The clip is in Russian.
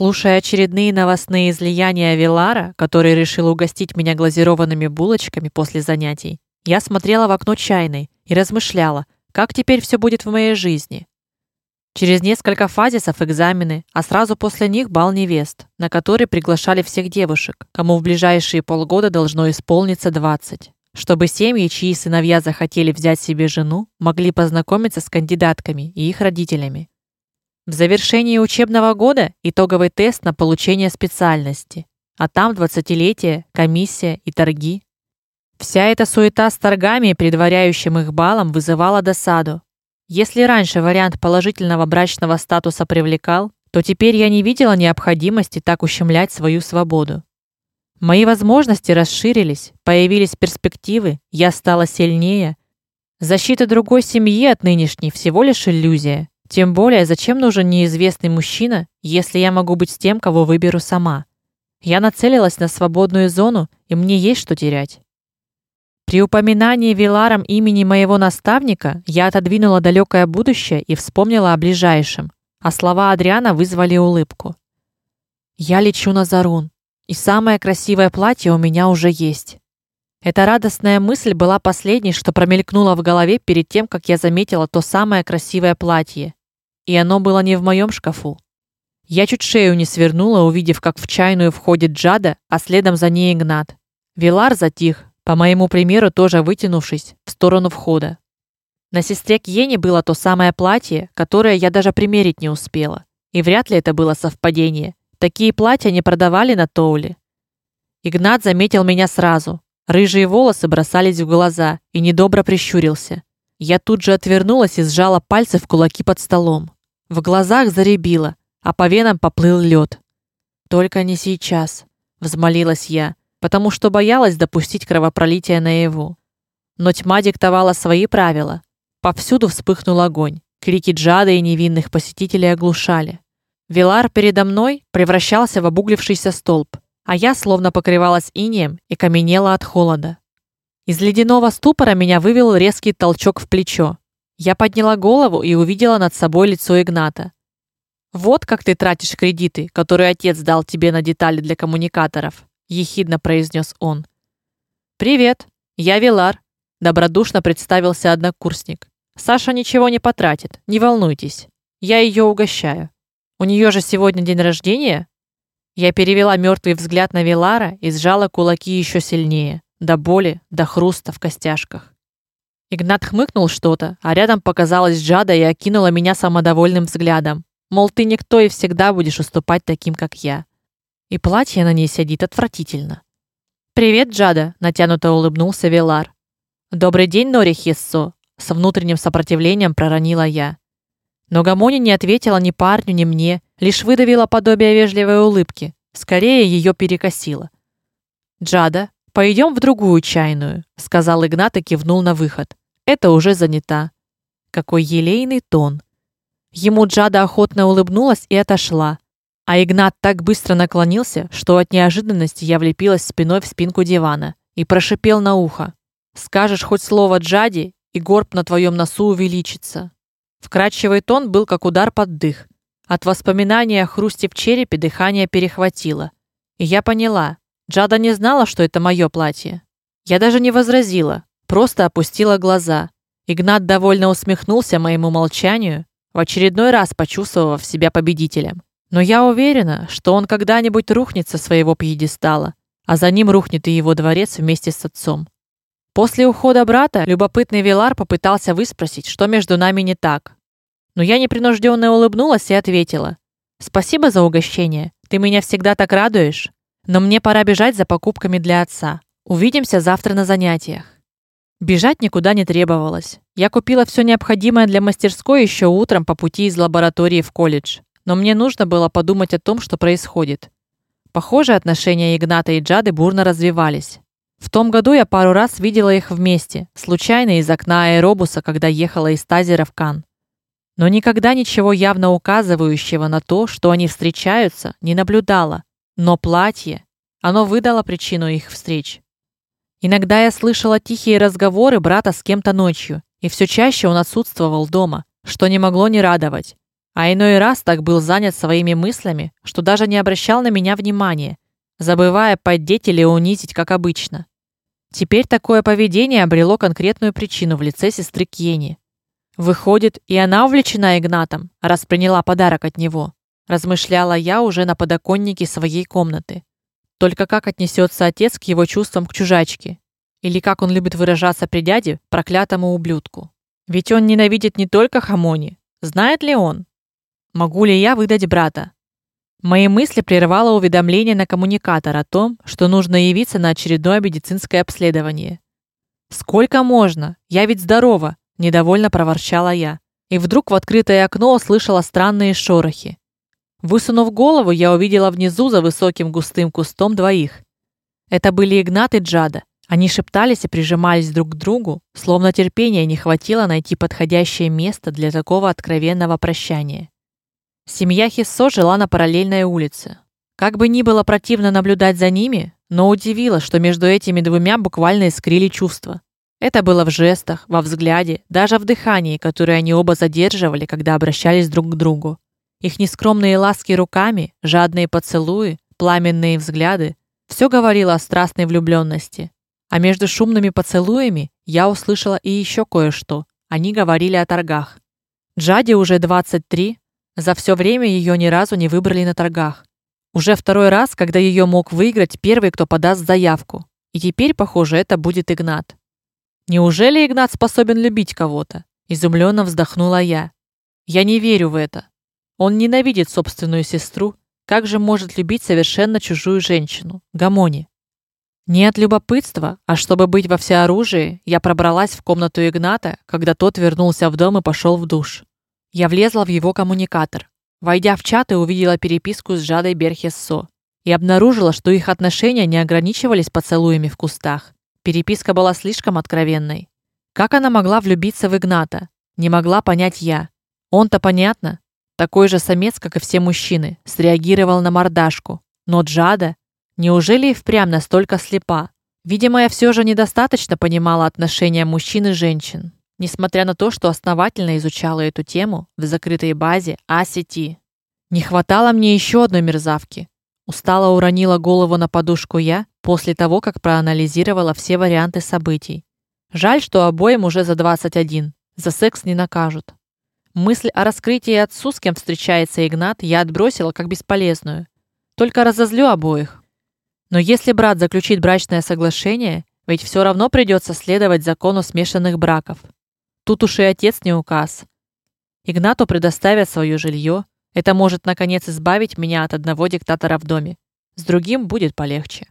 Слушая очередные новостные излияния Вилара, который решил угостить меня глазированными булочками после занятий, я смотрела в окно чайной и размышляла, как теперь все будет в моей жизни. Через несколько фазисов экзамены, а сразу после них бал невест, на который приглашали всех девушек, кому в ближайшие полгода должно исполниться 20, чтобы семьи, чьи сыновья захотели взять себе жену, могли познакомиться с кандидатками и их родителями. В завершении учебного года итоговый тест на получение специальности, а там двадцатилетие, комиссия и торги. Вся эта суета с торгами, предваряющим их балом, вызывала досаду. Если раньше вариант положительного брачного статуса привлекал, то теперь я не видела необходимости так ущемлять свою свободу. Мои возможности расширились, появились перспективы, я стала сильнее. Защита другой семьи от нынешней всего лишь иллюзия. Тем более, зачем нужен неизвестный мужчина, если я могу быть с тем, кого выберу сама? Я нацелилась на свободную зону, и мне есть что терять. При упоминании Виларом имени моего наставника я отодвинула далекое будущее и вспомнила о ближайшем, а слова Адриана вызвали улыбку. Я лечу на Зарун, и самое красивое платье у меня уже есть. Эта радостная мысль была последней, что промелькнула в голове перед тем, как я заметила то самое красивое платье, и оно было не в моем шкафу. Я чуть шею не свернула, увидев, как в чайную входит Джада, а следом за ней Игнат. Вилар затих, по моему примеру, тоже вытянувшись в сторону входа. На сестре Кьене было то самое платье, которое я даже примерить не успела, и вряд ли это было совпадение. Такие платья не продавали на Тоуле. Игнат заметил меня сразу. Рыжие волосы бросались в глаза и недобро прищурился. Я тут же отвернулась и сжала пальцы в кулаки под столом. В глазах заребило, а по венам поплыл лед. Только не сейчас, взмолилась я, потому что боялась допустить кровопролития на его. Но тьма диктовала свои правила. Повсюду вспыхнул огонь. Крики Джада и невинных посетителей оглушали. Вилар передо мной превращался в обуглившийся столб, а я словно покрывалась инеем и каменела от холода. Из ледяного ступора меня вывел резкий толчок в плечо. Я подняла голову и увидела над собой лицо Игната. Вот как ты тратишь кредиты, которые отец дал тебе на детали для коммуникаторов, ехидно произнес он. Привет, я Вилар, добродушно представился однокурсник. Саша ничего не потратит, не волнуйтесь. Я ее угощаю. У нее же сегодня день рождения. Я перевела мертвый взгляд на Вилара и сжала кулаки еще сильнее, до боли, до хруста в костяшках. Игнат хмыкнул что-то, а рядом показалась Джада и окинула меня самодовольным взглядом. Мол, ты никто и всегда будешь уступать таким, как я. И платье на ней сидит отвратительно. Привет, Джада, натянуто улыбнулся Велар. Добрый день, Нори Хиссо, с внутренним сопротивлением проронила я. Но Гамони не ответила ни парню, ни мне, лишь выдавила подобие вежливой улыбки. Скорее ее перекосило. Джада, пойдем в другую чайную, сказал Игнат и кивнул на выход. Это уже занята. Какой елейный тон. Ему Джада охотно улыбнулась и отошла. А Игнат так быстро наклонился, что от неожиданности я влепилась спиной в спинку дивана и прошипел на ухо: "Скажешь хоть слово Джади, и горб на твоем носу увеличится". Вкрадчивый тон был как удар под дых. От воспоминания о хрусте в черепе дыхание перехватило. И я поняла, Джада не знала, что это мое платье. Я даже не возразила, просто опустила глаза. Игнат довольно усмехнулся моему молчанию, в очередной раз почувствовав себя победителем. Но я уверена, что он когда-нибудь рухнет со своего пьедестала, а за ним рухнет и его дворец вместе с отцом. После ухода брата любопытный Вилар попытался выспросить, что между нами не так. Но я непринужденно улыбнулась и ответила: "Спасибо за угощение. Ты меня всегда так радуешь. Но мне пора бежать за покупками для отца. Увидимся завтра на занятиях". Бежать никуда не требовалось. Я купила все необходимое для мастерской еще утром по пути из лаборатории в колледж. Но мне нужно было подумать о том, что происходит. Похоже, отношения Игната и Джады бурно развивались. В том году я пару раз видела их вместе, случайно из окна аэробуса, когда ехала из Тазера в Кан. Но никогда ничего явно указывающего на то, что они встречаются, не наблюдала. Но платье, оно выдало причину их встреч. Иногда я слышала тихие разговоры брата с кем-то ночью, и все чаще он отсутствовал дома, что не могло не радовать. а иной раз так был занят своими мыслями, что даже не обращал на меня внимания, забывая поддеть или унизить, как обычно. Теперь такое поведение обрело конкретную причину в лице сестры Кьени. Выходит, и она увлечена Игнатом, раз приняла подарок от него. Размышляла я уже на подоконнике своей комнаты. Только как отнесется отец к его чувствам к чужачке? Или как он любит выражаться при дяде, проклятому ублюдку? Ведь он ненавидит не только Хамони. Знает ли он? Могу ли я выдать брата? Мои мысли прервало уведомление на коммуникатор о том, что нужно явиться на очередное медицинское обследование. Сколько можно? Я ведь здорова, недовольно проворчала я. И вдруг в открытое окно услышала странные шорохи. Высунув голову, я увидела внизу за высоким густым кустом двоих. Это были Игнат и Джада. Они шептались и прижимались друг к другу, словно терпения не хватило найти подходящее место для такого откровенного прощания. Семья Хиссо жила на параллельной улице. Как бы ни было противно наблюдать за ними, но удивило, что между этими двумя буквально искрили чувства. Это было в жестах, во взгляде, даже в дыхании, которое они оба задерживали, когда обращались друг к другу. Их нескромные ласки руками, жадные поцелуи, пламенные взгляды все говорило о страстной влюблённости. А между шумными поцелуями я услышала и еще кое-что. Они говорили о торгах. Джаде уже 23, за все время ее ни разу не выбрали на торгах. Уже второй раз, когда ее мог выиграть первый, кто подаст заявку. И теперь, похоже, это будет Игнат. Неужели Игнат способен любить кого-то? изумленно вздохнула я. Я не верю в это. Он ненавидит собственную сестру, как же может любить совершенно чужую женщину, Гамони? Не от любопытства, а чтобы быть во всеоружии, я пробралась в комнату Игната, когда тот вернулся в дом и пошел в душ. Я влезла в его коммуникатор. Войдя в чат, и увидела переписку с Жадой Берхессо и обнаружила, что их отношения не ограничивались поцелуями в кустах. Переписка была слишком откровенной. Как она могла влюбиться в Игната? Не могла понять я. Он-то понятно, такой же самец, как и все мужчины, среагировал на мордашку. Но Джада, неужели и впрямь настолько слепа? Видимо, я все же недостаточно понимала отношения мужчин и женщин несмотря на то, что основательно изучала эту тему в закрытой базе А-сети. Не хватало мне еще одной мерзавки. Устало уронила голову на подушку я после того, как проанализировала все варианты событий. Жаль, что обоим уже за 21. За секс не накажут. Мысль о раскрытии отцу, с кем встречается Игнат, я отбросила как бесполезную. Только разозлю обоих. Но если брат заключит брачное соглашение, ведь все равно придется следовать закону смешанных браков. Тут уж и отец не указ. Игнату предоставят свое жилье. Это может наконец избавить меня от одного диктатора в доме. С другим будет полегче.